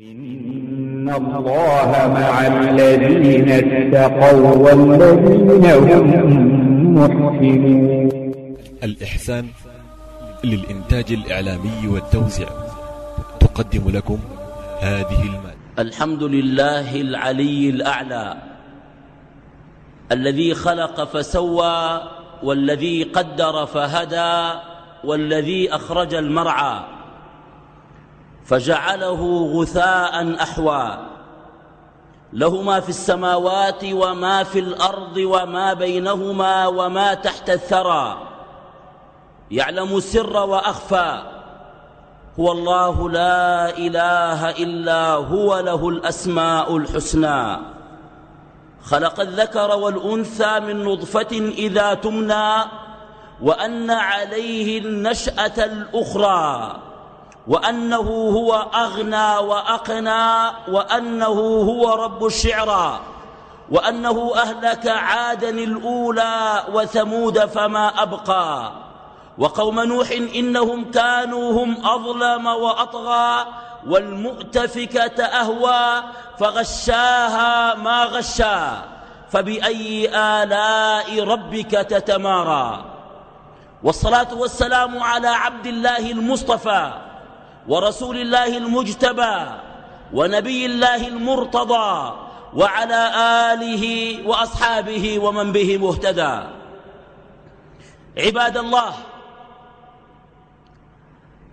إن الله مع الذين اتقوا والذين هم محسنون الإحسان للإنتاج الإعلامي والتوزيع تقدم لكم هذه المادة. الحمد لله العلي الأعلى الذي خلق فسوى والذي قدر فهدى والذي أخرج المرعى فجعله غثاء أحوى. له ما في السماوات وما في الأرض وما بينهما وما تحت الثرى. يعلم السر وأخفى. هو الله لا إله إلا هو له الأسماء الحسنى. خلق الذكر والأنثى من نطفة إذا تمنى وأن عليه النشأة الأخرى. وأنه هو أغنى وأقنى وأنه هو رب الشعرى وأنه أهلك عادا الأولى وثمود فما أبقى وقوم نوح إنهم كانوا هم أظلم وأطغى والمؤتفكة أهوى فغشاها ما غشا فبأي آلاء ربك تتمارى والصلاة والسلام على عبد الله المصطفى ورسول الله المجتبى ونبي الله المرتضى وعلى آله وأصحابه ومن به مهتدى. عباد الله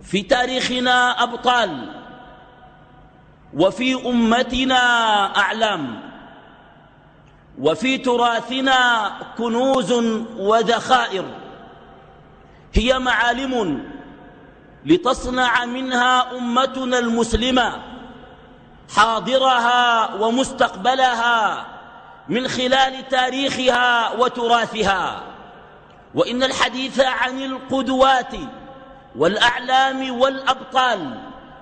في تاريخنا أبطال وفي أمتنا أعلام وفي تراثنا كنوز وذخائر هي معالم لتصنع منها أمتنا المسلمة حاضرها ومستقبلها من خلال تاريخها وتراثها. وإن الحديث عن القدوات والأعلام والأبطال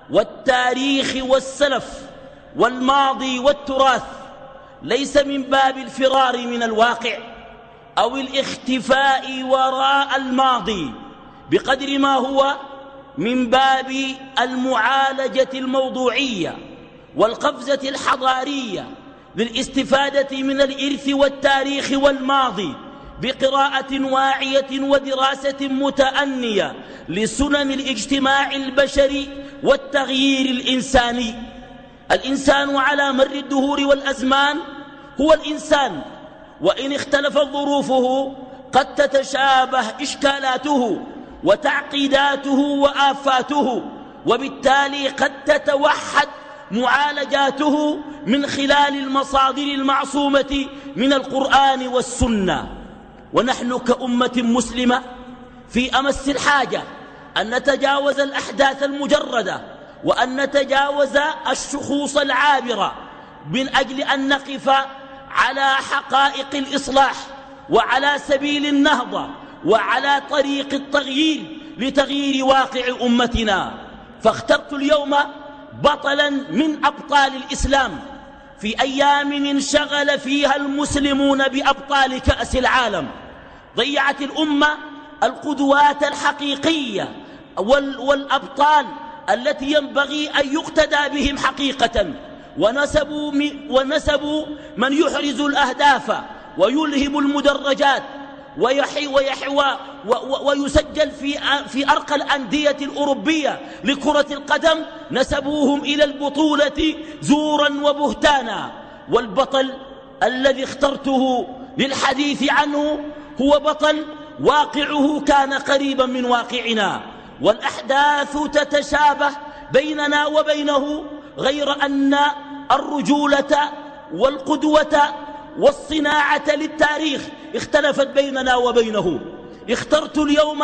والتاريخ والسلف والماضي والتراث ليس من باب الفرار من الواقع أو الاختفاء وراء الماضي بقدر ما هو من باب المعالجة الموضوعية والقفزة الحضارية للاستفادة من الإرث والتاريخ والماضي بقراءة واعية ودراسة متأنية لسنن الاجتماع البشري والتغيير الإنساني. الإنسان على مر الدهور والأزمان هو الإنسان وإن اختلفت ظروفه قد تتشابه إشكالاته وتعقيداته وآفاته وبالتالي قد تتوحد معالجاته من خلال المصادر المعصومة من القرآن والسنة. ونحن كأمة مسلمة في أمس الحاجة أن نتجاوز الأحداث المجردة وأن نتجاوز الشخوص العابرة من أجل أن نقف على حقائق الإصلاح وعلى سبيل النهضة. وعلى طريق التغيير لتغيير واقع أمتنا. فاخترت اليوم بطلا من أبطال الإسلام. في أيام انشغل فيها المسلمون بأبطال كأس العالم. ضيعت الأمة القدوات الحقيقية والأبطال التي ينبغي أن يقتدى بهم حقيقة. ونسبوا, ونسبوا من يحرز الأهداف ويلهم المدرجات. ويحي ويحوى ويسجل في في أرقى الأندية الأوروبية لكرة القدم. نسبوهم إلى البطولة زورا وبهتانا. والبطل الذي اخترته للحديث عنه هو بطل واقعه كان قريبا من واقعنا. والأحداث تتشابه بيننا وبينه غير أن الرجولة والقدوة والصناعة للتاريخ اختلفت بيننا وبينه. اخترت اليوم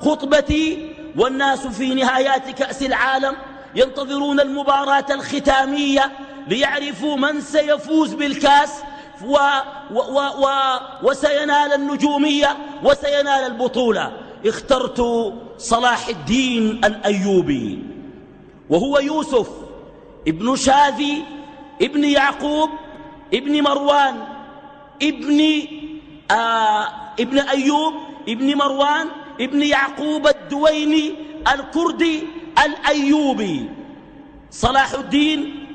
خطبتي والناس في نهايات كأس العالم ينتظرون المباراة الختامية ليعرفوا من سيفوز بالكاس و و و و وسينال النجومية وسينال البطولة. اخترت صلاح الدين الأيوبي وهو يوسف ابن شاذي ابن يعقوب ابن مروان ابن آه ابن أيوب ابن مروان ابن يعقوب الدويني الكردي الأيوبي صلاح الدين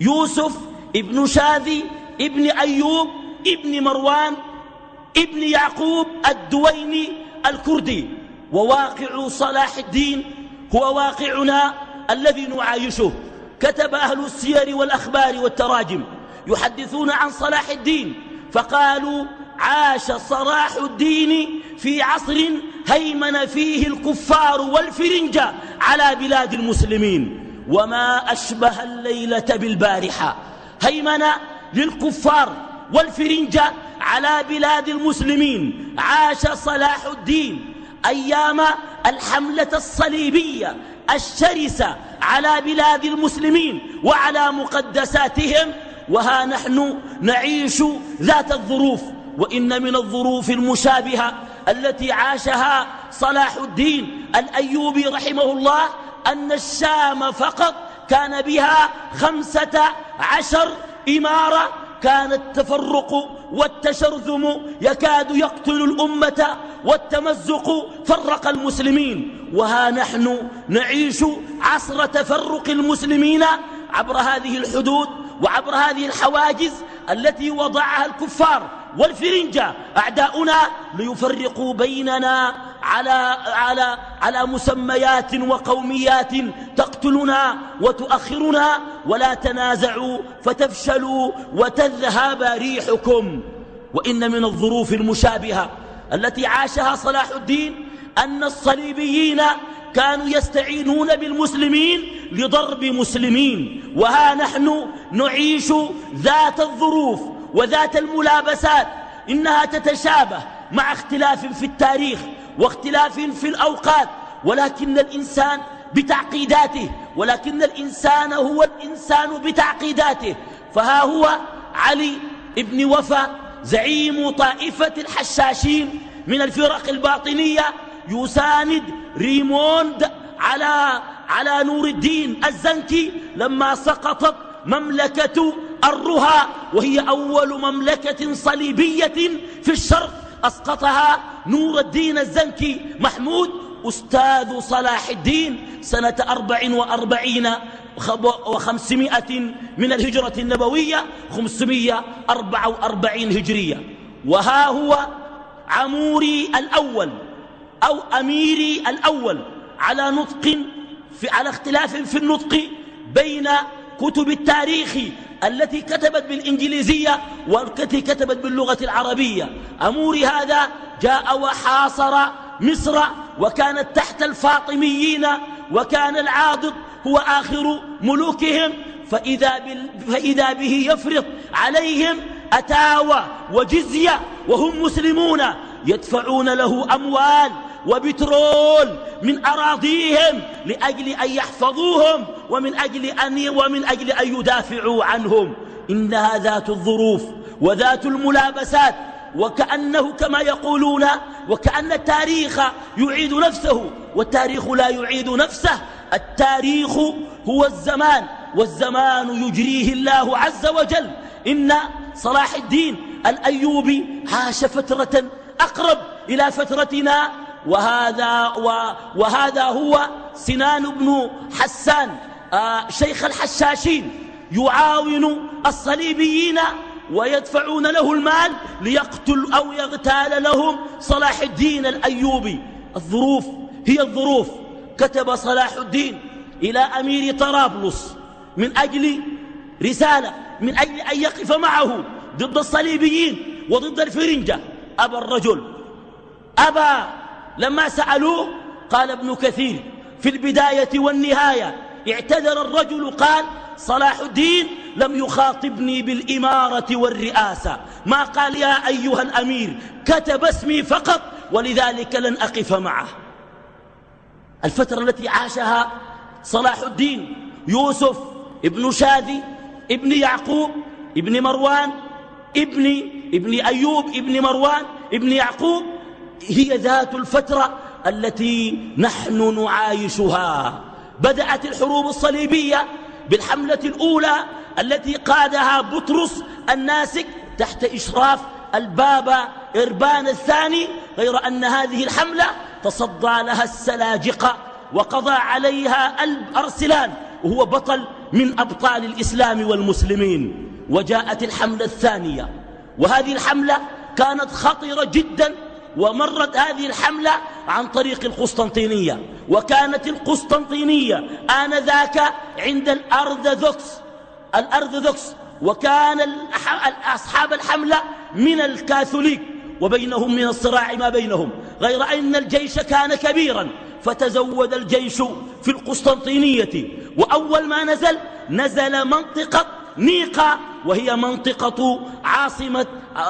يوسف ابن شاذي ابن أيوب ابن مروان ابن يعقوب الدويني الكردي. وواقع صلاح الدين هو واقعنا الذي نعايشه. كتب أهل السير والأخبار والتراجم يحدثون عن صلاح الدين فقالوا عاش صلاح الدين في عصر هيمن فيه الكفار والفرنجة على بلاد المسلمين. وما أشبه الليلة بالبارحة. هيمن للكفار والفرنجة على بلاد المسلمين. عاش صلاح الدين أيام الحملة الصليبية الشرسة على بلاد المسلمين وعلى مقدساتهم. وها نحن نعيش ذات الظروف. وإن من الظروف المشابهة التي عاشها صلاح الدين الأيوبي رحمه الله أن الشام فقط كان بها خمسة عشر إمارة كان التفرق والتشرذم يكاد يقتل الأمة والتمزق فرق المسلمين. وها نحن نعيش عصر تفرق المسلمين عبر هذه الحدود وعبر هذه الحواجز التي وضعها الكفار. والفرنجة أعداؤنا ليفرقوا بيننا على, على, على مسميات وقوميات تقتلنا وتؤخرنا ولا تنازعوا فتفشلوا وتذهب ريحكم. وإن من الظروف المشابهة التي عاشها صلاح الدين أن الصليبيين كانوا يستعينون بالمسلمين لضرب مسلمين وها نحن نعيش ذات الظروف. وذات الملابسات إنها تتشابه مع اختلاف في التاريخ واختلاف في الأوقات ولكن الإنسان بتعقيداته ولكن الإنسان هو الإنسان بتعقيداته. فها هو علي ابن وفا زعيم طائفة الحشاشين من الفرق الباطنية يساند ريموند على على نور الدين الزنكي لما سقطت مملكة الرها وهي أول مملكة صليبية في الشرق أسقطها نور الدين الزنكي محمود أستاذ صلاح الدين سنة أربع وأربعين وخمسمائة من الهجرة النبوية خمسمية أربع وأربعين هجرية. وها هو عموري الأول أو أميري الأول على نطق في على اختلاف في النطق بين كتب التاريخ التي كتبت بالإنجليزية والتي كتبت باللغة العربية. أموري هذا جاء وحاصر مصر وكانت تحت الفاطميين وكان العاضد هو آخر ملوكهم. فإذا, فإذا به يفرض عليهم أتاوى وجزية وهم مسلمون يدفعون له أموال وبترول من أراضيهم لأجل أن يحفظوهم ومن أجل أن, ومن أجل أن يدافعوا عنهم. إنها ذات الظروف وذات الملابسات. وكأنه كما يقولون وكأن التاريخ يعيد نفسه والتاريخ لا يعيد نفسه. التاريخ هو الزمان والزمان يجريه الله عز وجل. إن صلاح الدين الأيوبي عاش فترة أقرب إلى فترتنا وهذا, وهذا هو سنان بن حسان آه شيخ الحشاشين يعاون الصليبيين ويدفعون له المال ليقتل أو يغتال لهم صلاح الدين الأيوبي. الظروف هي الظروف. كتب صلاح الدين إلى أمير طرابلس من أجل رسالة من أجل أن يقف معه ضد الصليبيين وضد الفرنجة. أبى الرجل أبى لما سألوه قال ابن كثير في البداية والنهاية اعتذر الرجل قال صلاح الدين لم يخاطبني بالإمارة والرئاسة. ما قال يا أيها الأمير كتب اسمي فقط ولذلك لن أقف معه. الفترة التي عاشها صلاح الدين يوسف ابن شاذي ابن يعقوب ابن مروان ابن ابن أيوب ابن مروان ابن يعقوب هي ذات الفترة التي نحن نعايشها. بدأت الحروب الصليبية بالحملة الأولى التي قادها بطرس الناسك تحت إشراف البابا إربان الثاني غير أن هذه الحملة تصدى لها السلاجقة وقضى عليها أرسلان وهو بطل من أبطال الإسلام والمسلمين. وجاءت الحملة الثانية وهذه الحملة كانت خطيرة جدا ومرت هذه الحملة عن طريق القسطنطينية وكانت القسطنطينية آنذاك عند الأرثوذكس الأرثوذكس وكان أصحاب الحملة من الكاثوليك وبينهم من الصراع ما بينهم. غير أن الجيش كان كبيرا فتزود الجيش في القسطنطينية. وأول ما نزل نزل منطقة نيقا وهي منطقة عاصمة,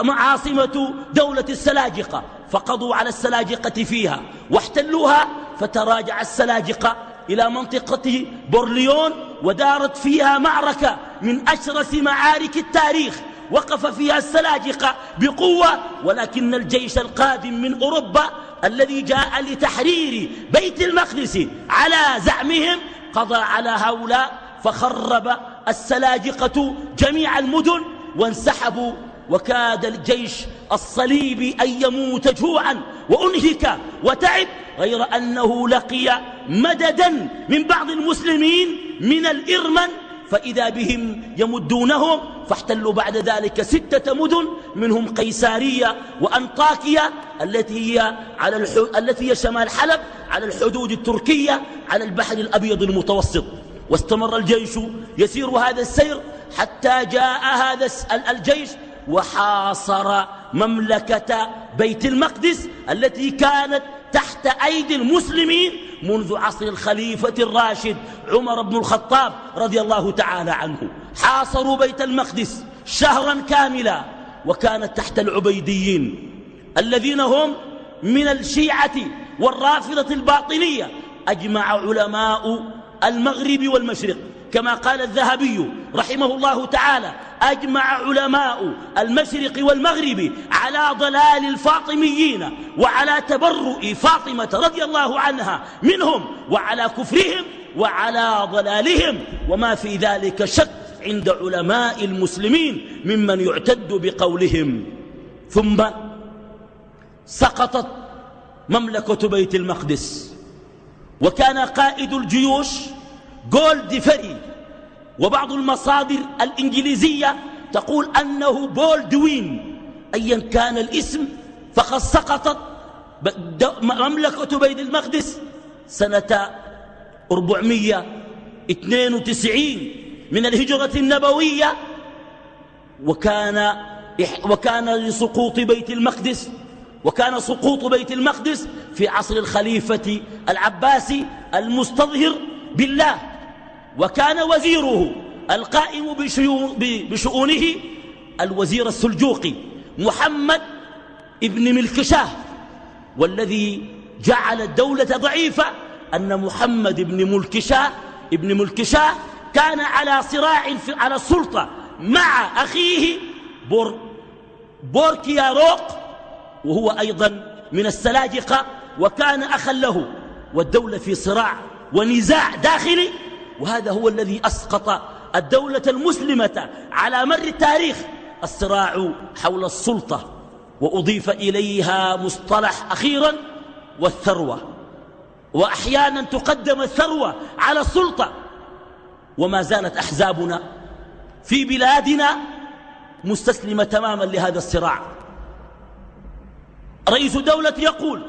عاصمة دولة السلاجقة. فقضوا على السلاجقة فيها واحتلوها فتراجع السلاجقة إلى منطقة بورليون ودارت فيها معركة من أشرس معارك التاريخ. وقف فيها السلاجقة بقوة ولكن الجيش القادم من أوروبا الذي جاء لتحرير بيت المقدس على زعمهم قضى على هؤلاء فخرب السلاجقة جميع المدن وانسحبوا وكاد الجيش الصليبي أن يموت جوعا وأنهك وتعب غير أنه لقي مددا من بعض المسلمين من الإرمن فإذا بهم يمدونهم فاحتلوا بعد ذلك ستة مدن منهم قيسارية وأنطاكيا التي هي, على. التي هي شمال حلب على الحدود التركية على البحر الأبيض المتوسط واستمر الجيش يسير هذا السير حتى جاء هذا الجيش وحاصر مملكة بيت المقدس التي كانت تحت أيدي المسلمين منذ عصر الخليفة الراشد عمر بن الخطاب رضي الله تعالى عنه. حاصروا بيت المقدس شهرا كاملا وكانت تحت العبيديين الذين هم من الشيعة والرافضة الباطنية أجمع علماء المغرب والمشرق. كما قال الذهبي رحمه الله تعالى أجمع علماء المشرق والمغرب على ضلال الفاطميين وعلى تبرؤ فاطمة رضي الله عنها منهم وعلى كفرهم وعلى ضلالهم. وما في ذلك شك عند علماء المسلمين ممن يعتد بقولهم. ثم سقطت مملكة بيت المقدس وكان قائد الجيوش جولد فري. وبعض المصادر الإنجليزية تقول أنه بولدوين أيا كان الاسم فقد سقطت مملكة بيت المقدس سنة 492 من الهجرة النبوية. وكان وكان لسقوط بيت المقدس وكان سقوط بيت المقدس في عصر الخليفة العباسي المستظهر بالله. وكان وزيره القائم بشؤونه الوزير السلجوقي محمد ابن ملكشاه والذي جعل الدولة ضعيفة أن محمد بن ملكشاه ابن ملكشاه كان على صراع على السلطة مع أخيه بور بوركياروق وهو أيضا من السلاجقة وكان أخا له والدولة في صراع ونزاع داخلي. وهذا هو الذي أسقط الدولة المسلمة على مر التاريخ الصراع حول السلطة وأضيف إليها مصطلح أخيرا والثروة. وأحيانا تقدم الثروة على السلطة. وما زالت أحزابنا في بلادنا مستسلمة تماما لهذا الصراع. رئيس دولة يقول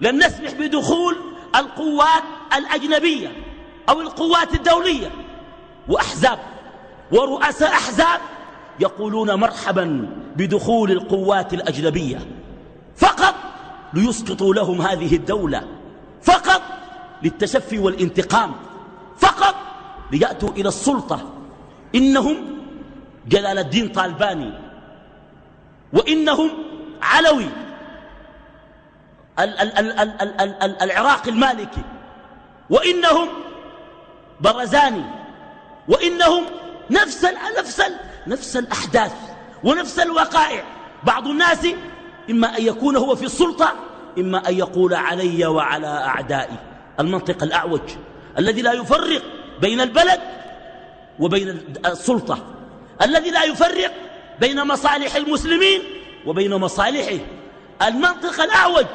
لن نسمح بدخول القوات الأجنبية أو القوات الدولية وأحزاب ورؤساء أحزاب يقولون مرحبا بدخول القوات الأجنبية فقط ليسقطوا لهم هذه الدولة فقط للتشفي والانتقام فقط ليأتوا إلى السلطة إنهم جلال الدين طالباني وإنهم علوي العراق المالكي وإنهم برزاني. وإنهم نفس نفس نفس الأحداث ونفس الوقائع. بعض الناس إما أن يكون هو في السلطة إما أن يقول علي وعلى أعدائي. المنطق الأعوج الذي لا يفرق بين البلد وبين السلطة. الذي لا يفرق بين مصالح المسلمين وبين مصالحه. المنطق الأعوج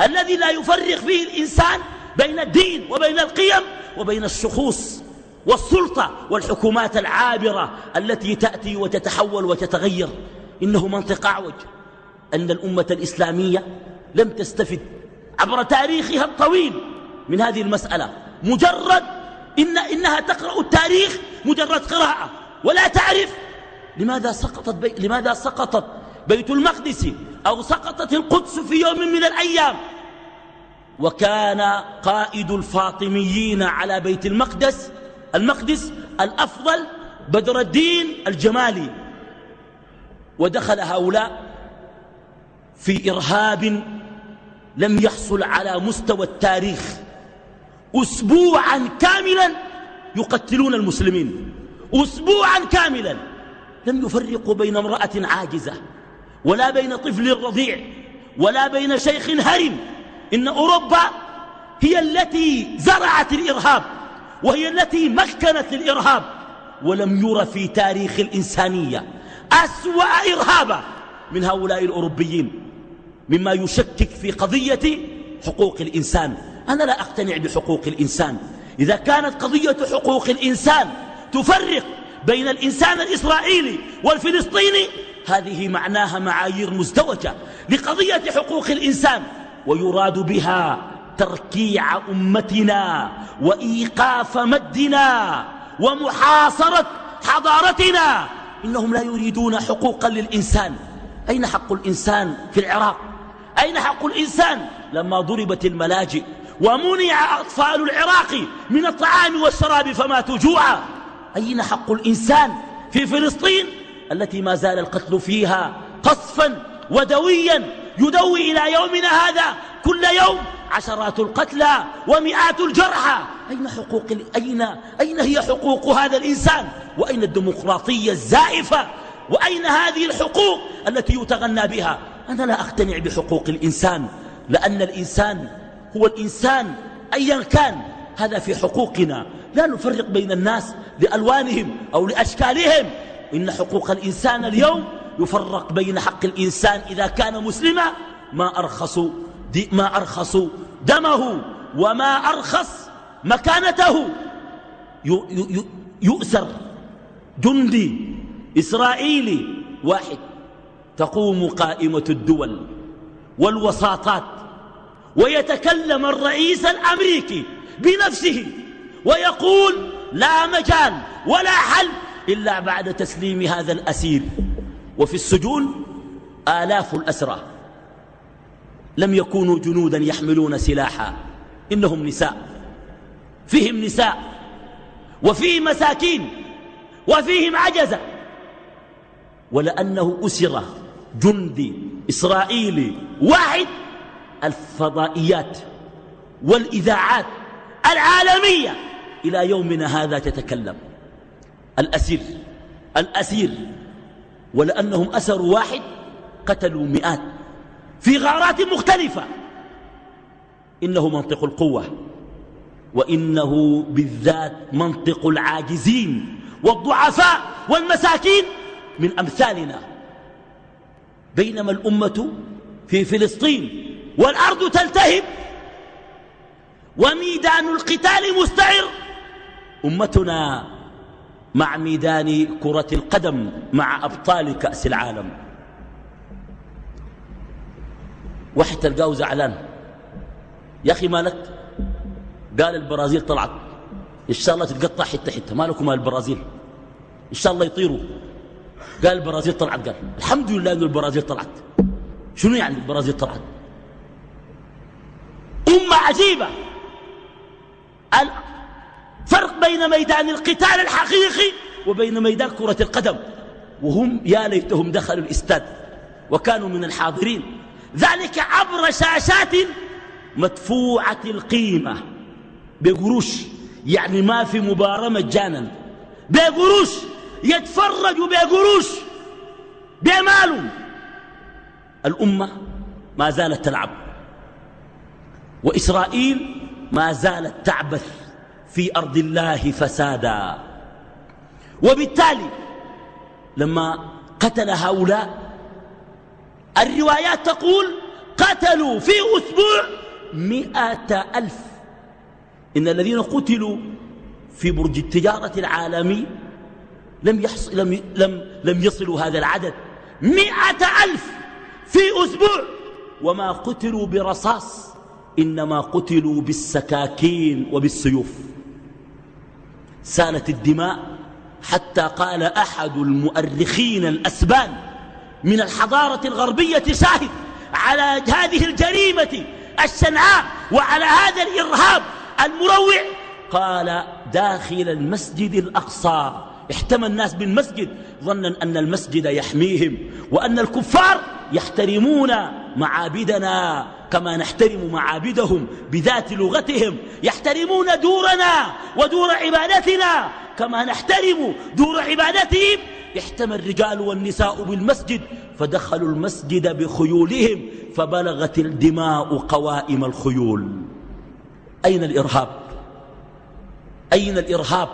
الذي لا يفرق فيه الإنسان بين الدين وبين القيم وبين الشخوص والسلطة والحكومات العابرة التي تأتي وتتحول وتتغير. إنه منطق أعوج أن الأمة الإسلامية لم تستفد عبر تاريخها الطويل من هذه المسألة. مجرد إن إنها تقرأ التاريخ مجرد قراءة. ولا تعرف لماذا سقطت, بي لماذا سقطت بيت المقدس أو سقطت القدس في يوم من الأيام. وكان قائد الفاطميين على بيت المقدس. المقدس الأفضل بدر الدين الجمالي. ودخل هؤلاء في إرهاب لم يحصل على مستوى التاريخ. أسبوعا كاملا يقتلون المسلمين. أسبوعا كاملا. لم يفرقوا بين امرأة عاجزة ولا بين طفل رضيع ولا بين شيخ هرم. إن أوروبا هي التي زرعت الإرهاب وهي التي مكنت للإرهاب ولم ير في تاريخ الإنسانية أسوأ إرهابا من هؤلاء الأوروبيين مما يشكك في قضية حقوق الإنسان. أنا لا أقتنع بحقوق الإنسان. إذا كانت قضية حقوق الإنسان تفرق بين الإنسان الإسرائيلي والفلسطيني هذه معناها معايير مزدوجة لقضية حقوق الإنسان. ويراد بها تركيع أمتنا وإيقاف مدنا ومحاصرة حضارتنا. إنهم لا يريدون حقوقا للإنسان. أين حق الإنسان في العراق؟ أين حق الإنسان؟ لما ضربت الملاجئ ومنع أطفال العراق من الطعام والشراب فماتوا جوعا أين حق الإنسان في فلسطين التي ما زال القتل فيها قصفا ودويا؟ يدوي إلى يومنا هذا كل يوم عشرات القتلى ومئات الجرحى. أين حقوق أين أين هي حقوق هذا الإنسان؟ وأين الديمقراطية الزائفة؟ وأين هذه الحقوق التي يتغنى بها؟ أنا لا أقتنع بحقوق الإنسان لأن الإنسان هو الإنسان أيا كان. هذا في حقوقنا. لا نفرق بين الناس لألوانهم أو لأشكالهم. إن حقوق الإنسان اليوم يفرق بين حق الإنسان إذا كان مسلما ما أرخص ما أرخص دمه وما أرخص مكانته. يؤسر جندي إسرائيلي واحد. تقوم قائمة الدول والوساطات ويتكلم الرئيس الأمريكي بنفسه ويقول لا مجال ولا حل إلا بعد تسليم هذا الأسير. وفي السجون آلاف الأسرى. لم يكونوا جنودا يحملون سلاحا. إنهم نساء. فيهم نساء. وفيهم مساكين. وفيهم عجزة. ولأنه أسر جندي إسرائيلي واحد. الفضائيات والإذاعات العالمية. إلى يومنا هذا تتكلم. الأسير. الأسير. ولأنهم أسروا واحد قتلوا مئات في غارات مختلفة. إنه منطق القوة وإنه بالذات منطق العاجزين والضعفاء والمساكين من أمثالنا. بينما الأمة في فلسطين والأرض تلتهب وميدان القتال مستعر. أمتنا مع ميدان كرة القدم مع أبطال كأس العالم. واحد تلقاه زعلان. يا أخي مالك؟ قال البرازيل طلعت. إن شاء الله تتقطع حتة حتة مالكم مال البرازيل؟ إن شاء الله يطيروا. قال البرازيل طلعت. قال الحمد لله أن البرازيل طلعت. شنو يعني البرازيل طلعت؟ أمة عجيبة. الفرق بين ميدان القتال الحقيقي وبين ميدان كرة القدم. وهم يا ليتهم دخلوا الاستاد وكانوا من الحاضرين. ذلك عبر شاشات مدفوعة القيمة. بقروش يعني ما في مباراة مجانا. بقروش يتفرجوا بقروش. بمال الأمة ما زالت تلعب. وإسرائيل ما زالت تعبث. في أرض الله فسادا. وبالتالي لما قتل هؤلاء الروايات تقول قتلوا في أسبوع مئة ألف. إن الذين قتلوا في برج التجارة العالمي لم, يحصل لم, لم, لم يصلوا هذا العدد. مئة ألف في أسبوع. وما قتلوا برصاص إنما قتلوا بالسكاكين وبالسيوف. سالت الدماء حتى قال أحد المؤرخين الأسبان من الحضارة الغربية شاهد على هذه الجريمة الشنعاء وعلى هذا الإرهاب المروع. قال داخل المسجد الأقصى احتمى الناس بالمسجد ظنا أن المسجد يحميهم وأن الكفار يحترمون معابدنا كما نحترم معابدهم بذات لغتهم. يحترمون دورنا ودور عبادتنا كما نحترم دور عبادتهم. احتمى الرجال والنساء بالمسجد فدخلوا المسجد بخيولهم فبلغت الدماء قوائم الخيول. أين الإرهاب؟ أين الإرهاب؟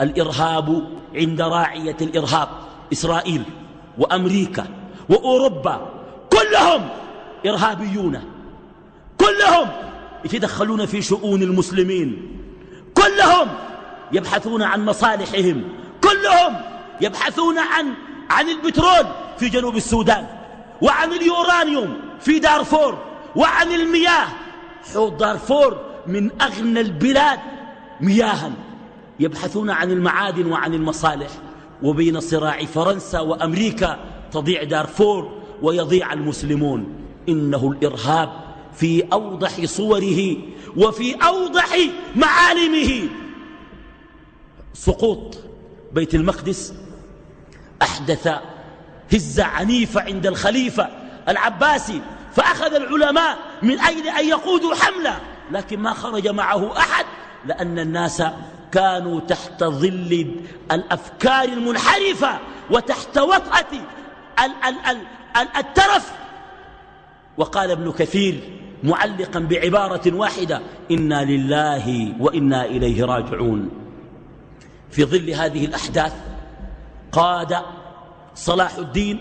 الإرهاب عند راعية الإرهاب إسرائيل وأمريكا وأوروبا كلهم إرهابيون كلهم يتدخلون في شؤون المسلمين كلهم يبحثون عن مصالحهم كلهم يبحثون عن عن البترول في جنوب السودان وعن اليورانيوم في دارفور وعن المياه. حوض دارفور من أغنى البلاد مياها. يبحثون عن المعادن وعن المصالح. وبين صراع فرنسا وأمريكا تضيع دارفور ويضيع المسلمون. إنه الإرهاب في أوضح صوره وفي أوضح معالمه. سقوط بيت المقدس. أحدث هزة عنيفة عند الخليفة العباسي فأخذ العلماء من أجل أن يقودوا حملة لكن ما خرج معه أحد لأن الناس كانوا تحت ظل الأفكار المنحرفة وتحت وطأة الترف. وقال ابن كثير معلقا بعبارة واحدة إنا لله وإنا إليه راجعون. في ظل هذه الأحداث قاد صلاح الدين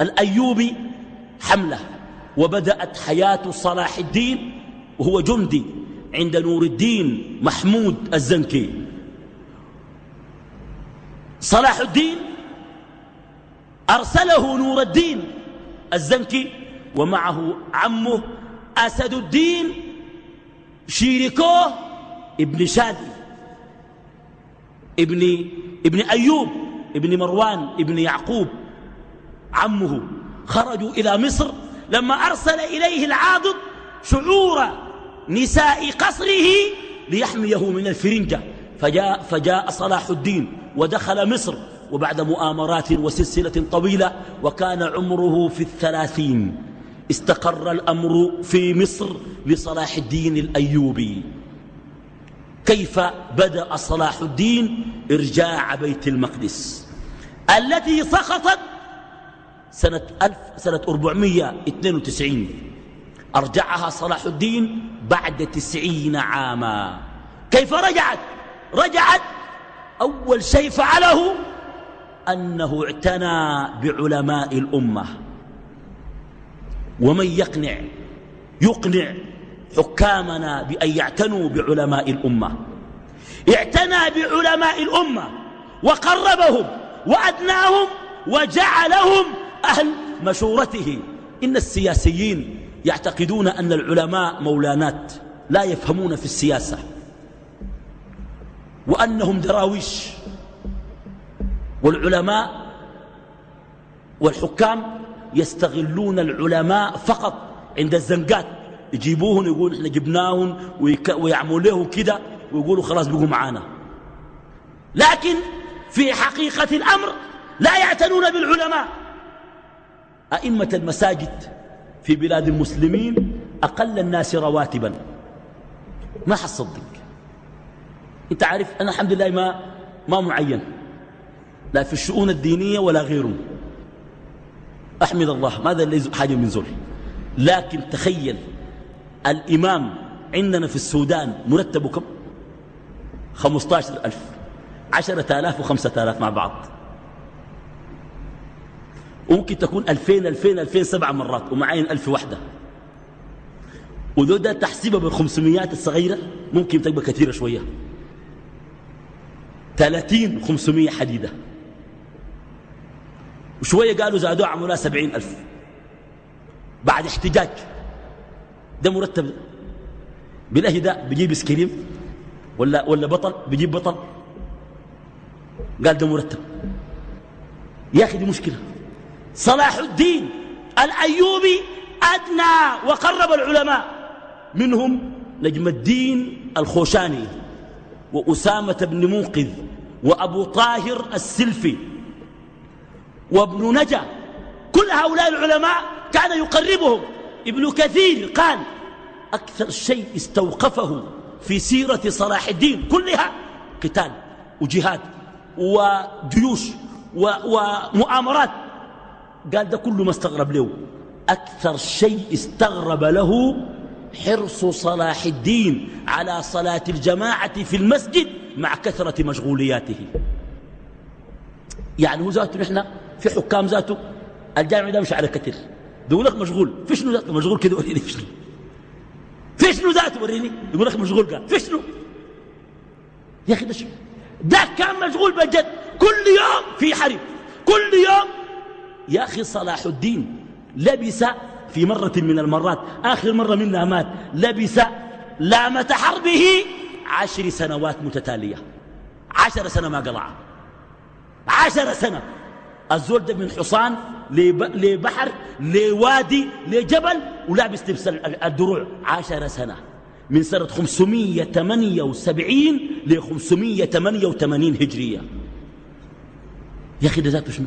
الأيوبي حملة وبدأت حياة صلاح الدين وهو جندي. عند نور الدين محمود الزنكي. صلاح الدين أرسله نور الدين الزنكي ومعه عمه أسد الدين شيركوه ابن شادي ابن, ابن أيوب ابن مروان ابن يعقوب عمه. خرجوا إلى مصر لما أرسل إليه العاضد شعور نساء قصره ليحميه من الفرنجة. فجاء, فجاء صلاح الدين ودخل مصر وبعد مؤامرات وسلسلة طويلة وكان عمره في الثلاثين. استقر الأمر في مصر لصلاح الدين الأيوبي. كيف بدأ صلاح الدين؟ إرجاع بيت المقدس. التي سقطت سنة, ألف سنة 492 أرجعها صلاح الدين بعد تسعين عاما. كيف رجعت؟ رجعت. أول شيء فعله أنه اعتنى بعلماء الأمة. ومن يقنع؟ يقنع حكامنا بأن يعتنوا بعلماء الأمة. اعتنى بعلماء الأمة وقربهم وأدناهم وجعلهم أهل مشورته. إن السياسيين يعتقدون أن العلماء مولانات لا يفهمون في السياسة وأنهم دراويش والعلماء والحكام يستغلون العلماء فقط عند الزنقات يجيبوهم يقول إحنا جبناهم ويعملوا لهم كده ويقولوا خلاص بقوا معانا. لكن في حقيقة الأمر لا يعتنون بالعلماء. أئمة المساجد في بلاد المسلمين أقل الناس رواتبا. ما حصدق. أنت عارف أنا الحمد لله ما, ما معين. لا في الشؤون الدينية ولا غيره أحمد الله ماذا اللي حاجة من زول؟ لكن تخيل الإمام عندنا في السودان مرتبه كم؟ خمسطاشر ألف. عشرة آلاف وخمسة آلاف مع بعض. وممكن تكون ألفين ألفين ألفين سبع مرات ومعين ألف وحدة. وذو ده تحسيبها بالخمسميات الصغيرة ممكن تبقى كثيرة شوية. ثلاثين خمسمية حديدة. وشوية قالوا زادوها عملها سبعين ألف. بعد احتجاج. ده مرتب. بالله ده بيجيب اسكريم ولا ولا بطل؟ بيجيب بطل. قال ده مرتب. يا أخي دي مشكلة. صلاح الدين الأيوبي أدنى وقرب العلماء. منهم نجم الدين الخوشاني وأسامة بن منقذ وأبو طاهر السلفي وابن نجا. كل هؤلاء العلماء كان يقربهم. ابن كثير قال أكثر شيء استوقفه في سيرة صلاح الدين كلها قتال وجهاد وجيوش ومؤامرات. قال ده كله ما استغرب له. أكثر شيء استغرب له حرص صلاح الدين على صلاة الجماعة في المسجد مع كثرة مشغولياته. يعني هو ذاته نحن في حكام ذاته الجامع ده مش على كثير بيقول لك مشغول. في شنو ذاته مشغول كده؟ وريني في شنو. في شنو ذاته وريني؟ يقول لك مشغول قال. في شنو؟ يا أخي ده شنو؟ ده كان مشغول بجد. كل يوم في حرب كل يوم يا أخي صلاح الدين لبس في مرة من المرات آخر مرة منها مات لبس لامة حربه عشر سنوات متتالية. عشر سنة ما قلع عشر سنة. الزول ده من حصان لبحر لوادي لجبل ولابس لبس الدروع. عشر سنة. من سنة 578 ل 588 هجرية. يا أخي ده ذاته شنو؟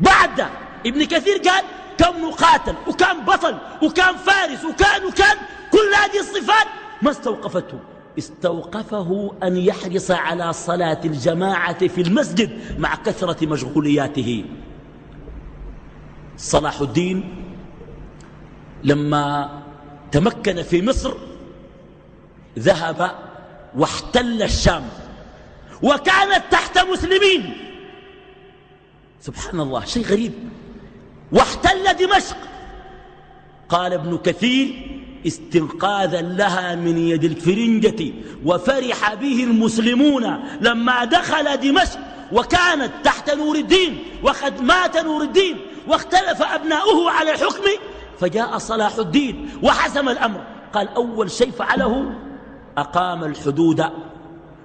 بعد ابن كثير قال كم مقاتل وكان بطل وكان فارس وكان وكان كل هذه الصفات ما استوقفته. استوقفه أن يحرص على صلاة الجماعة في المسجد مع كثرة مشغولياته. صلاح الدين لما تمكن في مصر ذهب واحتل الشام وكانت تحت مسلمين. سبحان الله شيء غريب. واحتل دمشق. قال ابن كثير استنقاذا لها من يد الفرنجة وفرح به المسلمون لما دخل دمشق وكانت تحت نور الدين وقد مات نور الدين واختلف أبناؤه على الحكم فجاء صلاح الدين وحسم الأمر. قال أول شيء فعله أقام الحدود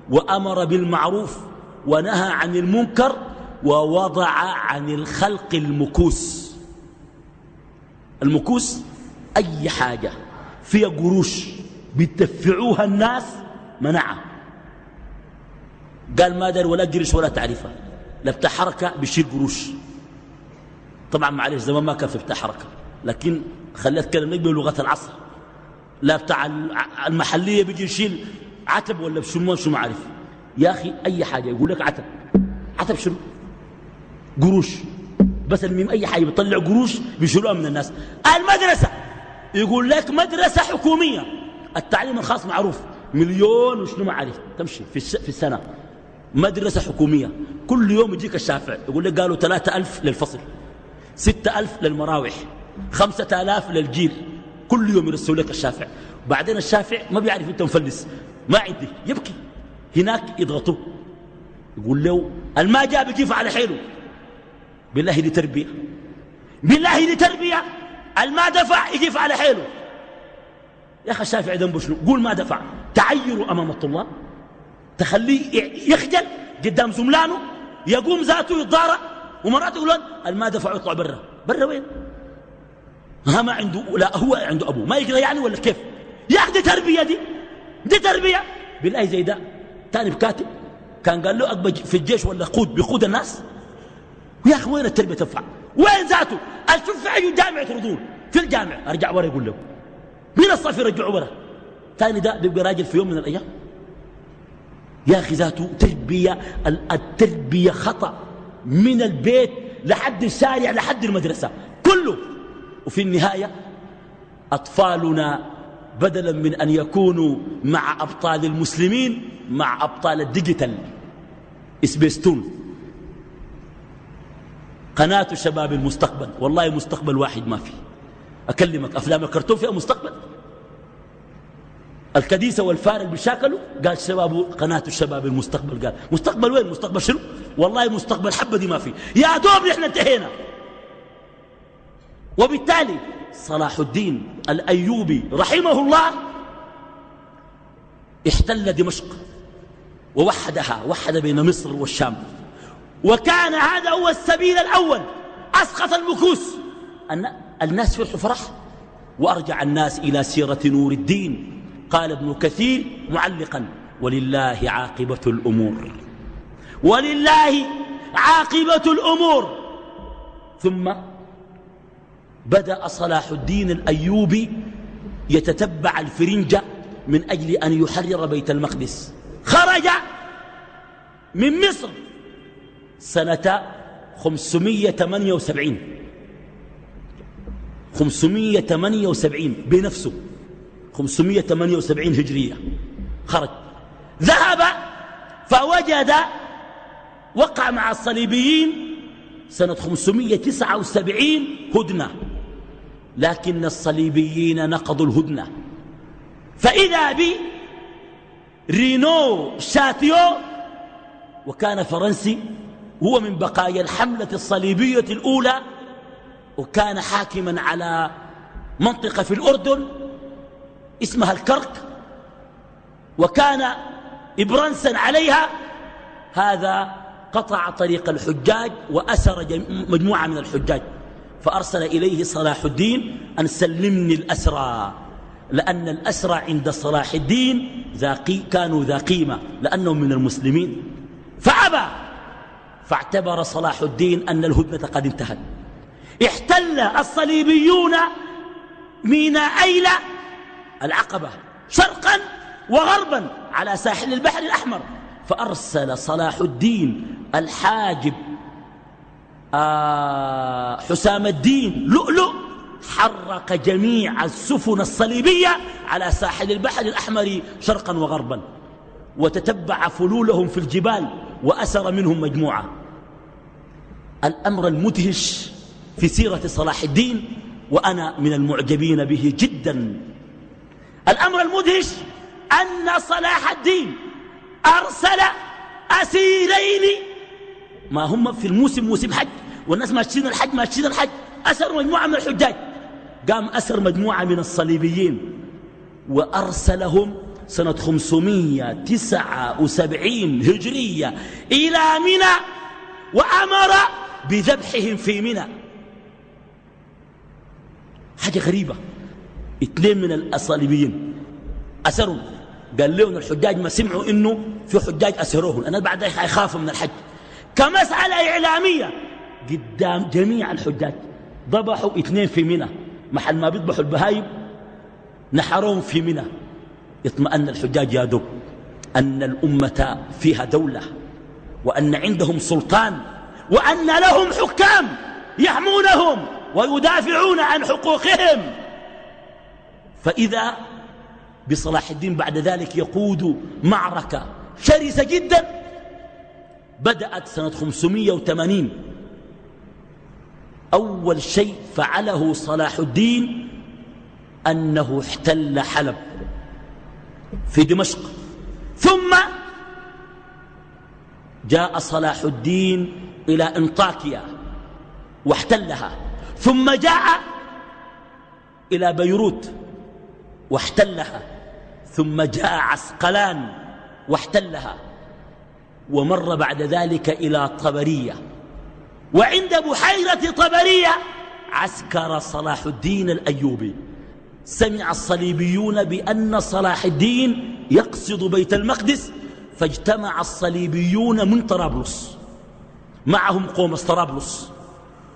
وأمر بالمعروف ونهى عن المنكر ووضع عن الخلق المكوس. المكوس أي حاجة فيها قروش بيتفعوها الناس منعها قال ما دار ولا قرش ولا تعرفها لا بتاع حركة بيشيل قروش. طبعا معلش زمان ما كان في بتاع حركة. لكن خليت كلام نقبل لغة العصر. لا بتاع المحلية بيجي يشيل عتب ولا بشمون شو ما عارف يا أخي أي حاجة يقول لك عتب. عتب شنو؟ قروش. بس المهم أي حاجة بيطلع قروش بيشيلوها من الناس. المدرسة. يقول لك مدرسة حكومية. التعليم الخاص معروف. مليون وشنو ما عارف تمشي. في, في السنة. مدرسة حكومية. كل يوم يجيك الشافع. يقول لك قالوا ثلاثة ألف للفصل. ستة ألف للمراوح. خمسة آلاف للجير كل يوم يرسل لك الشافع. بعدين الشافع ما بيعرف أنت مفلس. ما عندي. يبكي. هناك يضغطوه. يقول له الما جاء بكيف على حيله. بالله دي تربية بالله دي تربية الما دفع يجيف على حيله. يا أخي الشافعي ذنبه شنو؟ قول ما دفع. تعيره أمام الطلاب. تخليه يخجل. قدام زملانه. يقوم ذاته يتضارع ومرات يقولون الما دفع يطلع برا. برا وين؟ ها ما عنده لا هو عنده أبوه. ما يقدر يعني ولا كيف؟ يا أخي دي تربية دي. دي تربية. بالله زي ده. تاني بكاتب كان قال له أقبج في الجيش ولا قود؟ بيقود الناس. يا أخي وين التربية تنفع؟ وين ذاته؟ الشوف في أي جامعة ردود في الجامع أرجع ورا يقول له من الصف يرجعوا ورا؟ ثاني ده بيبقى راجل في يوم من الأيام. يا أخي ذاته تربية التربية خطأ. من البيت لحد الشارع لحد المدرسة. كله. وفي النهاية أطفالنا بدلا من أن يكونوا مع أبطال المسلمين مع أبطال ال digital. اسبيستون قناة شباب المستقبل. والله مستقبل واحد ما في. أكلمك أفلام الكرتون فيها مستقبل. الكديسة والفار بيشاكلوا؟ قال شباب قناة الشباب المستقبل. قال مستقبل وين؟ مستقبل شنو؟ والله مستقبل حبة دي ما في. يا دوب نحن انتهينا. وبالتالي صلاح الدين الأيوبي رحمه الله احتل دمشق ووحدها وحد بين مصر والشام. وكان هذا هو السبيل الأول أسقط المكوس. الناس فرحوا فرح. وأرجع الناس إلى سيرة نور الدين. قال ابن كثير معلقا ولله عاقبة الأمور. ولله عاقبة الأمور. ثم بدأ صلاح الدين الأيوبي يتتبع الفرنجة من أجل أن يحرر بيت المقدس. خرج من مصر. سنة 578 578 بنفسه. 578 هجرية. خرج. ذهب فوجد وقع مع الصليبيين سنة 579 هدنة. لكن الصليبيين نقضوا الهدنة. فإذا بي رينو شاتيو وكان فرنسي هو من بقايا الحملة الصليبية الأولى وكان حاكما على منطقة في الأردن اسمها الكرك وكان إبرنسا عليها. هذا قطع طريق الحجاج وأسر مجموعة من الحجاج فأرسل إليه صلاح الدين أن سلمني الأسرى لأن الأسرى عند صلاح الدين ذا كانوا ذا قيمة لأنهم من المسلمين. فأبى فاعتبر صلاح الدين أن الهدنة قد انتهت. احتل الصليبيون ميناء أيلة العقبة شرقا وغربا على ساحل البحر الأحمر. فأرسل صلاح الدين الحاجب آه حسام الدين لؤلؤ حرق جميع السفن الصليبية على ساحل البحر الأحمر شرقا وغربا وتتبع فلولهم في الجبال. وأسر منهم مجموعة. الأمر المدهش في سيرة صلاح الدين وأنا من المعجبين به جدا. الأمر المدهش أن صلاح الدين أرسل أسيرين. ما هم في الموسم موسم حج والناس ماشيين الحج ماشيين الحج أسر مجموعة من الحجاج. قام أسر مجموعة من الصليبيين وأرسلهم سنة 579 هجرية إلى منى وأمر بذبحهم في منى. حاجة غريبة. اثنين من الصليبيين أسروا. قال لهم الحجاج ما سمعوا إنه في حجاج أسروهم أنا بعد ذلك يخافوا من الحج. كمسألة إعلامية. قدام جميع الحجاج ضبحوا اثنين في منى. محل ما بيذبحوا البهايم نحروهم في منى. اطمأن الحجاج يا دب أن الأمة فيها دولة وأن عندهم سلطان وأن لهم حكام يحمونهم ويدافعون عن حقوقهم. فإذا بصلاح الدين بعد ذلك يقود معركة شرسة جدا بدأت سنة 580 أول شيء فعله صلاح الدين أنه احتل حلب. في دمشق. ثم جاء صلاح الدين إلى أنطاكيا واحتلها. ثم جاء إلى بيروت واحتلها. ثم جاء عسقلان واحتلها. ومر بعد ذلك إلى طبرية. وعند بحيرة طبرية عسكر صلاح الدين الأيوبي. سمع الصليبيون بأن صلاح الدين يقصد بيت المقدس فاجتمع الصليبيون من طرابلس. معهم قوم طرابلس.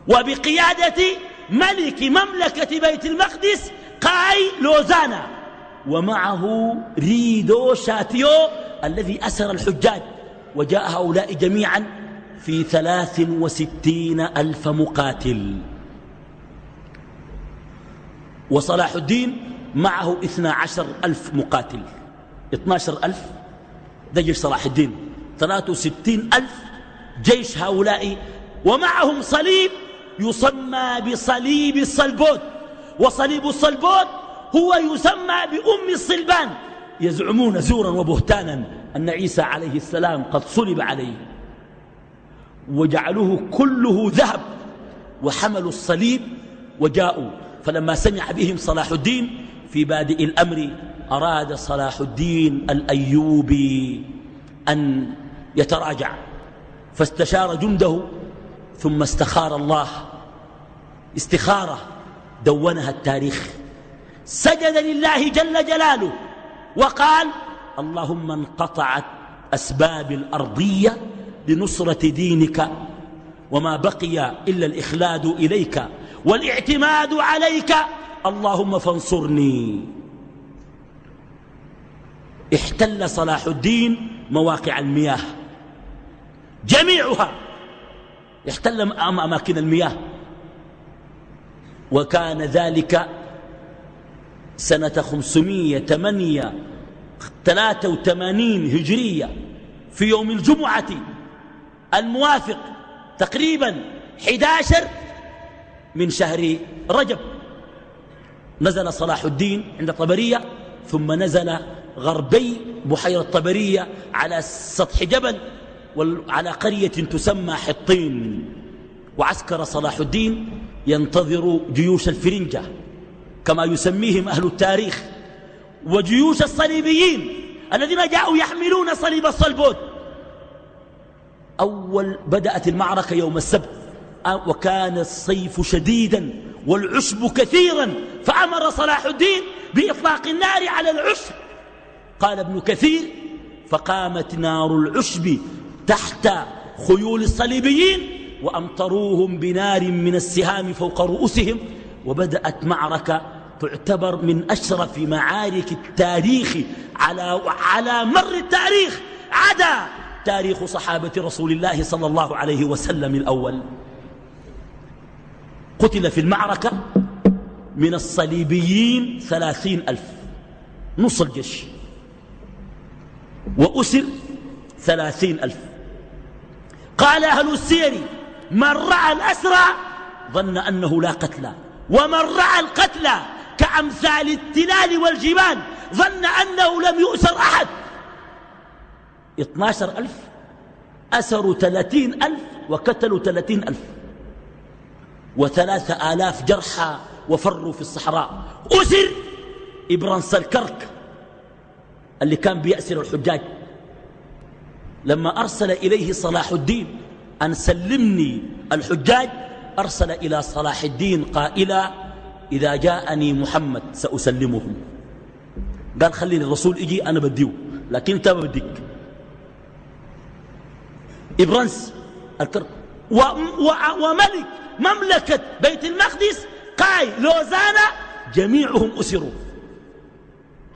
وبقيادة ملك مملكة بيت المقدس قاي لوزانا. ومعه ريدو شاتيو الذي أسر الحجاج. وجاء هؤلاء جميعا في ثلاث وستين ألف مقاتل. وصلاح الدين معه اثنى عشر ألف مقاتل. اثناشر ألف ده جيش صلاح الدين. ثلاثة وستين ألف جيش هؤلاء. ومعهم صليب يسمى بصليب الصلبوت. وصليب الصلبوت هو يسمى بأم الصلبان. يزعمون زورا وبهتانا أن عيسى عليه السلام قد صلب عليه. وجعلوه كله ذهب. وحملوا الصليب وجاءوا. فلما سمع بهم صلاح الدين في بادئ الأمر أراد صلاح الدين الأيوبي أن يتراجع فاستشار جنده ثم استخار الله. استخارة دونها التاريخ. سجد لله جل جلاله وقال اللهم انقطعت أسباب الأرضية لنصرة دينك وما بقي إلا الإخلاد إليك. والاعتماد عليك. اللهم فانصرني. احتل صلاح الدين مواقع المياه. جميعها احتل أماكن المياه. وكان ذلك سنة خمسمية ثمانية ثلاثة وثمانين هجرية في يوم الجمعة الموافق تقريبا 11 من شهر رجب. نزل صلاح الدين عند طبرية ثم نزل غربي بحيرة طبرية على سطح جبل وعلى قرية تسمى حطين. وعسكر صلاح الدين ينتظر جيوش الفرنجة كما يسميهم أهل التاريخ. وجيوش الصليبيين الذين جاءوا يحملون صليب الصلبوت أول بدأت المعركة يوم السبت. وكان الصيف شديدا والعشب كثيرا فأمر صلاح الدين بإطلاق النار على العشب. قال ابن كثير فقامت نار العشب تحت خيول الصليبيين وأمطروهم بنار من السهام فوق رؤوسهم وبدأت معركة تعتبر من أشرف معارك التاريخ على, على مر التاريخ. عدا تاريخ صحابة رسول الله صلى الله عليه وسلم الأول. قتل في المعركة من الصليبيين ثلاثين ألف. نص الجيش. وأسر ثلاثين ألف. قال أهل السير من رأى الأسرى ظن أنه لا قتلى ومن رأى القتلى كأمثال التلال والجبال ظن أنه لم يؤسر أحد. اثناشر ألف. أسروا ثلاثين ألف وقتلوا ثلاثين ألف. وثلاثة آلاف جرحى وفروا في الصحراء. أسر! إبرانس الكرك اللي كان بيأسر الحجاج. لما أرسل إليه صلاح الدين أن سلمني الحجاج أرسل إلى صلاح الدين قائلا إذا جاءني محمد سأسلمهم قال خليني الرسول يجي أنا بديه لكن أنت بديك. إبرنس الكرب وملك مملكة بيت المقدس قاي لوزانا جميعهم أسروا.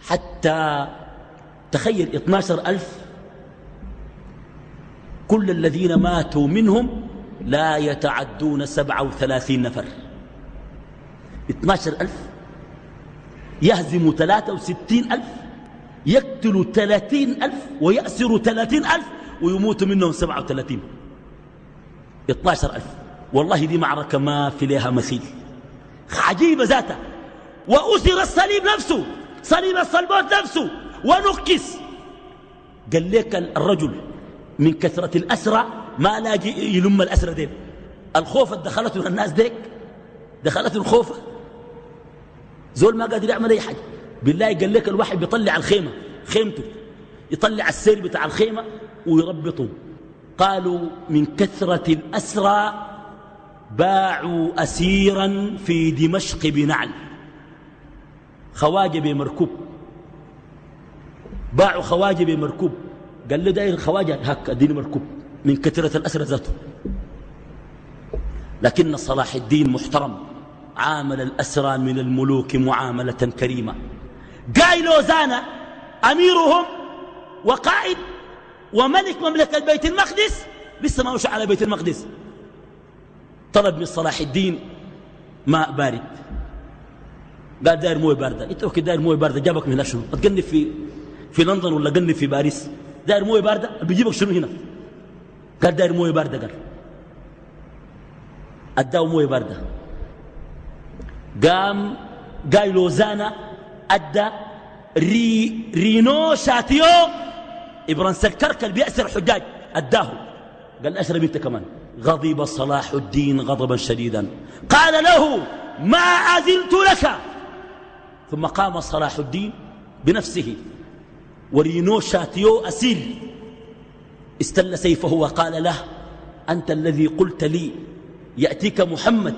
حتى تخيل 12 ألف كل الذين ماتوا منهم لا يتعدون 37 نفر. 12 ألف يهزم 63 ألف يقتل 30 ألف ويأسر 30 ألف ويموت منهم 37 12 ألف. والله دي معركة ما في لها مثيل. عجيبة ذاتها. وأسر الصليب نفسه صليب الصلبوت نفسه ونكس. قال لك الرجل من كثرة الأسرى ما لاقي يلم الأسرى دين الخوف دخلته الناس ديك؟ دخلته الخوفة زول ما قادر يعمل أي حاجة. بالله قال لك الواحد بيطلع الخيمة خيمته يطلع السير بتاع الخيمة ويربطه. قالوا من كثرة الأسرى باعوا أسيرا في دمشق بنعل خواجة بمركوب باعوا خواجة بمركوب قال له داير الخواجة هكا اديني مركوب. من كثرة الأسرى ذاته. لكن صلاح الدين محترم. عامل الأسرى من الملوك معاملة كريمة. قاي لوزانا أميرهم وقائد وملك مملكة بيت المقدس لسه ما وشع على بيت المقدس. طلب من صلاح الدين ماء بارد. قال داير موية باردة. انت وكي داير موية باردة. جابك من هنا شنو؟ تقنب في في لندن ولا قنب في باريس؟ داير موية باردة؟ بيجيبك شنو هنا؟ قال داير موية باردة قال. أداه موية باردة. قام قاي لوزانا أدى ري رينو شاتيو إبران سكرك اللي بيأسر أداه. قال أشرب أنت كمان. غضب صلاح الدين غضبا شديدا. قال له ما أزلت لك. ثم قام صلاح الدين بنفسه. ورينو شاتيو أسيل. استل سيفه وقال له أنت الذي قلت لي يأتيك محمد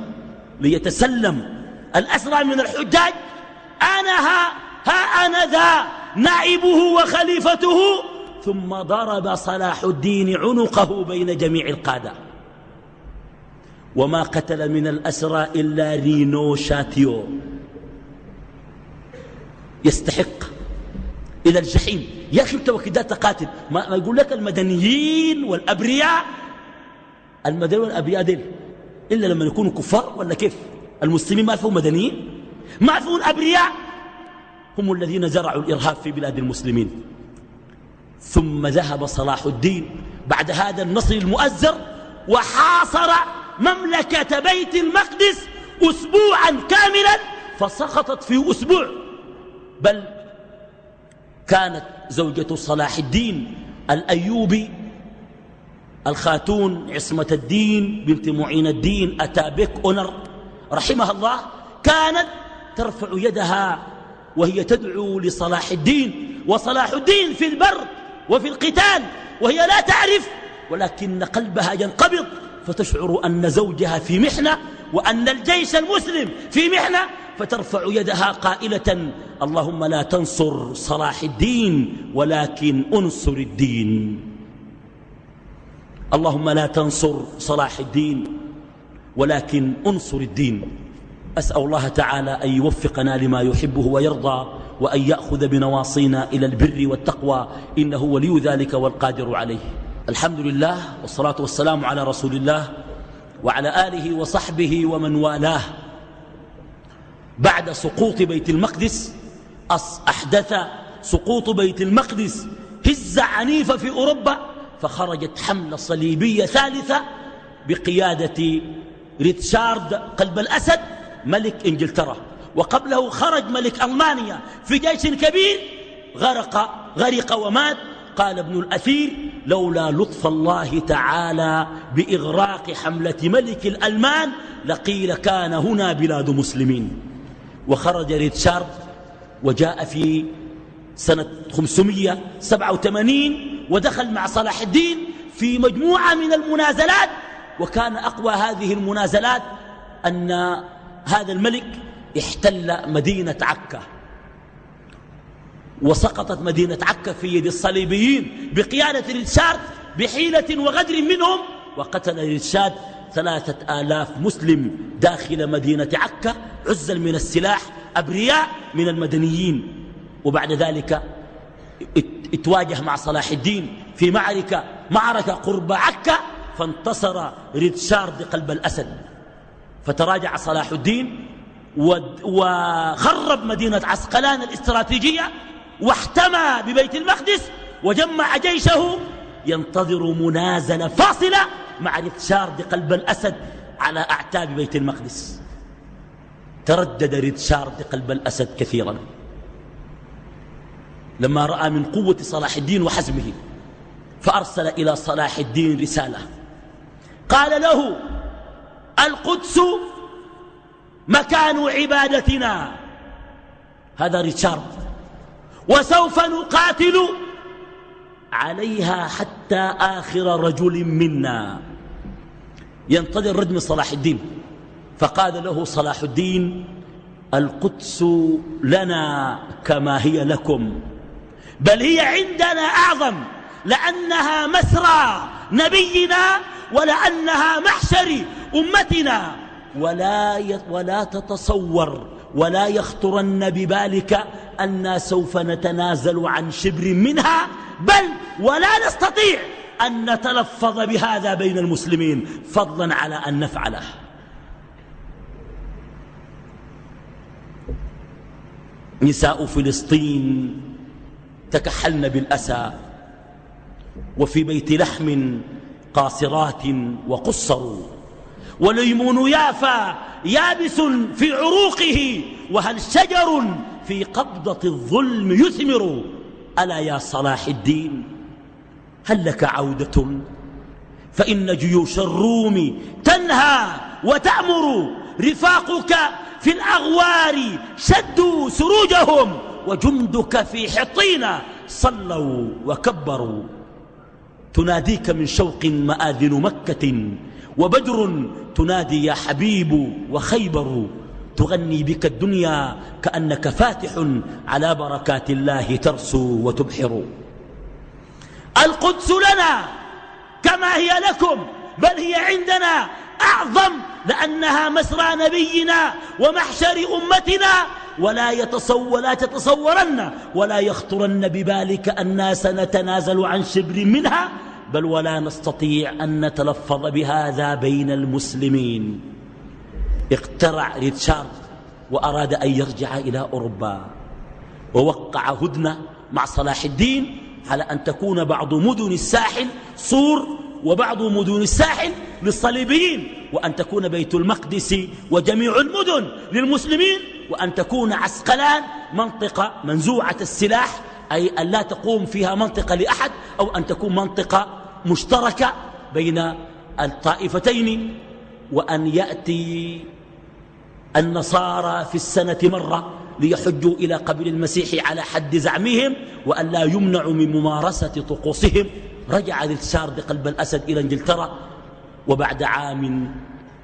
ليتسلم. الأسرى من الحجاج أنا ها, ها أنا ذا نائبه وخليفته ثم ضرب صلاح الدين عنقه بين جميع القادة. وما قتل من الأسرى إلا رينو شاتيو. يستحق إلى الجحيم. يا أخي أنت وكدات قاتل ما, يقول لك المدنيين والأبرياء؟ المدنيين والأبرياء ديل. إلا لما يكونوا كفار ولا كيف؟ المسلمين ما فيهم مدنيين؟ ما فيهم أبرياء؟ هم الذين زرعوا الإرهاب في بلاد المسلمين. ثم ذهب صلاح الدين. بعد هذا النصر المؤزر وحاصر مملكة بيت المقدس أسبوعا كاملا فسقطت في أسبوع. بل كانت زوجة صلاح الدين الأيوبي الخاتون عصمة الدين بنت معين الدين أتابك أنر رحمها الله كانت ترفع يدها وهي تدعو لصلاح الدين. وصلاح الدين في البر وفي القتال وهي لا تعرف ولكن قلبها ينقبض فتشعر أن زوجها في محنة وأن الجيش المسلم في محنة فترفع يدها قائلة اللهم لا تنصر صلاح الدين ولكن انصر الدين. اللهم لا تنصر صلاح الدين ولكن انصر الدين. أسأل الله تعالى أن يوفقنا لما يحبه ويرضى وأن يأخذ بنواصينا إلى البر والتقوى إنه ولي ذلك والقادر عليه. الحمد لله والصلاة والسلام على رسول الله وعلى آله وصحبه ومن والاه. بعد سقوط بيت المقدس أحدث سقوط بيت المقدس هزة عنيفة في أوروبا فخرجت حملة صليبية ثالثة بقيادة ريتشارد قلب الأسد ملك إنجلترا. وقبله خرج ملك ألمانيا في جيش كبير غرق غرق ومات. قال ابن الأثير لولا لطف الله تعالى بإغراق حملة ملك الألمان لقيل كان هنا بلاد مسلمين. وخرج ريتشارد وجاء في سنة 587 ودخل مع صلاح الدين في مجموعة من المنازلات. وكان أقوى هذه المنازلات أن هذا الملك احتل مدينة عكا. وسقطت مدينة عكا في يد الصليبيين بقيادة ريتشارد بحيلة وغدر منهم وقتل ريتشارد ثلاثة آلاف مسلم داخل مدينة عكا عزل من السلاح أبرياء من المدنيين. وبعد ذلك اتواجه مع صلاح الدين في معركة معركة قرب عكا فانتصر ريتشارد قلب الأسد. فتراجع صلاح الدين وخرب مدينة عسقلان الاستراتيجية واحتمى ببيت المقدس وجمع جيشه ينتظر منازلة فاصلة مع ريتشارد قلب الأسد على أعتاب بيت المقدس. تردد ريتشارد قلب الأسد كثيرا. لما رأى من قوة صلاح الدين وحزمه فأرسل إلى صلاح الدين رسالة. قال له القدس مكان عبادتنا. هذا ريتشارد. وسوف نقاتل عليها حتى آخر رجل منا. ينتظر رجم صلاح الدين. فقال له صلاح الدين القدس لنا كما هي لكم. بل هي عندنا أعظم لأنها مسرى نبينا ولأنها محشر أمتنا. ولا, ولا تتصور ولا يخطرن ببالك أنا سوف نتنازل عن شبر منها بل ولا نستطيع أن نتلفظ بهذا بين المسلمين فضلا على أن نفعله. نساء فلسطين تكحلن بالأسى وفي بيت لحم قاصرات وقصر وليمون يافا يابس في عروقه وهل شجر في قبضة الظلم يثمر؟ ألا يا صلاح الدين هل لك عودة؟ فإن جيوش الروم تنهى وتأمر رفاقك في الأغوار شدوا سروجهم وجندك في حطين صلوا وكبروا. تناديك من شوق مآذن مكة وبدر تنادي يا حبيب وخيبر تغني بك الدنيا كأنك فاتح على بركات الله ترسو وتبحر. القدس لنا كما هي لكم بل هي عندنا أعظم لأنها مسرى نبينا ومحشر أمتنا. ولا, يتصور ولا تتصورن ولا يخطرن ببالك أننا سنتنازل عن شبر منها. بل ولا نستطيع أن نتلفظ بهذا بين المسلمين. اقترع ريتشارد وأراد أن يرجع إلى أوروبا. ووقع هدنة مع صلاح الدين على أن تكون بعض مدن الساحل صور وبعض مدن الساحل للصليبيين وأن تكون بيت المقدس وجميع المدن للمسلمين وأن تكون عسقلان منطقة منزوعة السلاح أي أن لا تقوم فيها منطقة لأحد أو أن تكون منطقة مشتركة بين الطائفتين وأن يأتي النصارى في السنة مرة ليحجوا إلى قبر المسيح على حد زعمهم وأن لا يمنعوا من ممارسة طقوسهم. رجع ريتشارد قلب الأسد إلى إنجلترا وبعد عام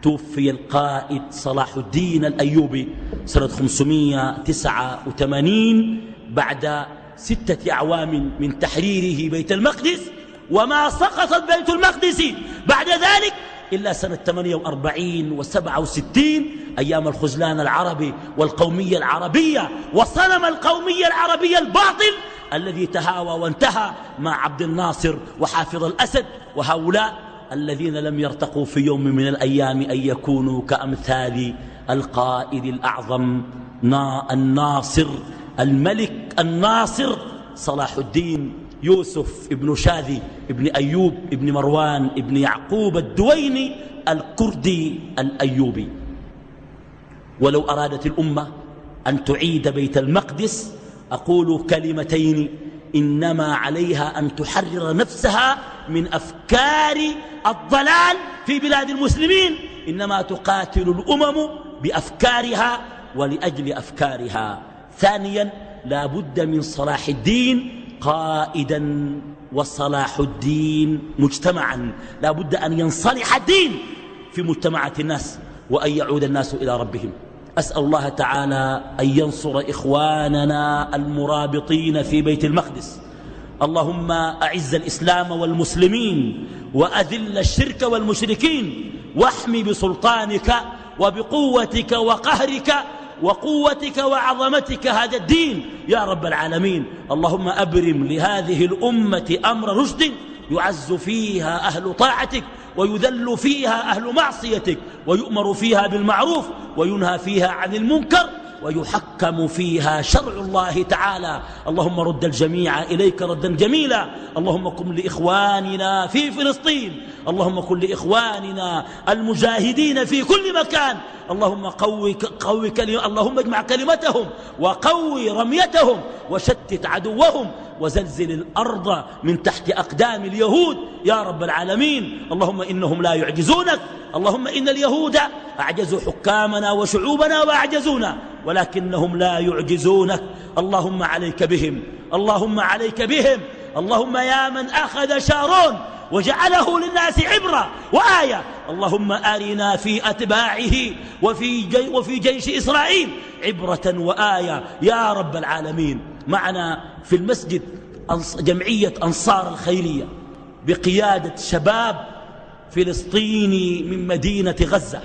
توفي القائد صلاح الدين الأيوبي سنة 589 بعد ستة أعوام من تحريره بيت المقدس وما سقطت بيت المقدس بعد ذلك إلا سنة 48 و67 أيام الخزلان العربي والقومية العربية وصنم القومية العربية الباطل الذي تهاوى وانتهى مع عبد الناصر وحافظ الأسد وهؤلاء الذين لم يرتقوا في يوم من الأيام أن يكونوا كأمثال القائد الأعظم الناصر الملك الناصر صلاح الدين يوسف ابن شاذي ابن أيوب ابن مروان ابن يعقوب الدويني الكردي الأيوبي. ولو أرادت الأمة أن تعيد بيت المقدس أقول كلمتين إنما عليها أن تحرر نفسها من أفكار الضلال في بلاد المسلمين. إنما تقاتل الأمم بأفكارها ولأجل أفكارها. ثانيا لا بد من صلاح الدين قائدا وصلاح الدين مجتمعا. لا بد أن ينصلح الدين في مجتمعات الناس وأن يعود الناس إلى ربهم. أسأل الله تعالى أن ينصر إخواننا المرابطين في بيت المقدس. اللهم أعز الإسلام والمسلمين وأذل الشرك والمشركين واحمي بسلطانك وبقوتك وقهرك وقوتك وعظمتك هذا الدين. يا رب العالمين اللهم أبرم لهذه الأمة أمر رشد يعز فيها أهل طاعتك ويذل فيها أهل معصيتك ويؤمر فيها بالمعروف وينهى فيها عن المنكر. ويحكم فيها شرع الله تعالى. اللهم رد الجميع إليك ردا جميلا. اللهم كن لإخواننا في فلسطين. اللهم كن لإخواننا المجاهدين في كل مكان. اللهم قوي, قوي كلمة اللهم اجمع كلمتهم وقوي رميتهم وشتت عدوهم وزلزل الأرض من تحت أقدام اليهود. يا رب العالمين اللهم إنهم لا يعجزونك اللهم إن اليهود أعجزوا حكامنا وشعوبنا وأعجزونا ولكنهم لا يعجزونك. اللهم عليك بهم اللهم عليك بهم اللهم يا من أخذ شارون وجعله للناس عبرة وآية. اللهم أرنا في أتباعه وفي, جي وفي جيش إسرائيل عبرة وآية. يا رب العالمين معنا في المسجد جمعية أنصار الخيرية بقيادة شباب فلسطيني من مدينة غزة.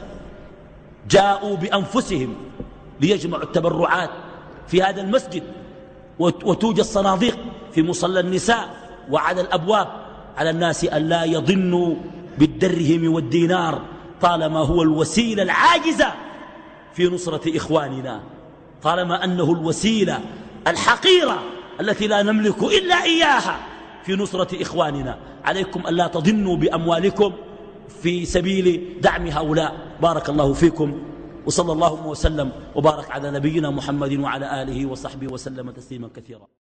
جاءوا بأنفسهم ليجمعوا التبرعات في هذا المسجد وتوجد صناديق في مصلى النساء وعلى الأبواب على الناس أن لا يضنوا بالدرهم والدينار طالما هو الوسيلة العاجزة في نصرة إخواننا طالما أنه الوسيلة الحقيرة التي لا نملك إلا إياها في نصرة إخواننا. عليكم أن لا تضنوا بأموالكم في سبيل دعم هؤلاء. بارك الله فيكم. وصلى الله وسلم وبارك على نبينا محمد وعلى آله وصحبه وسلم تسليما كثيرا.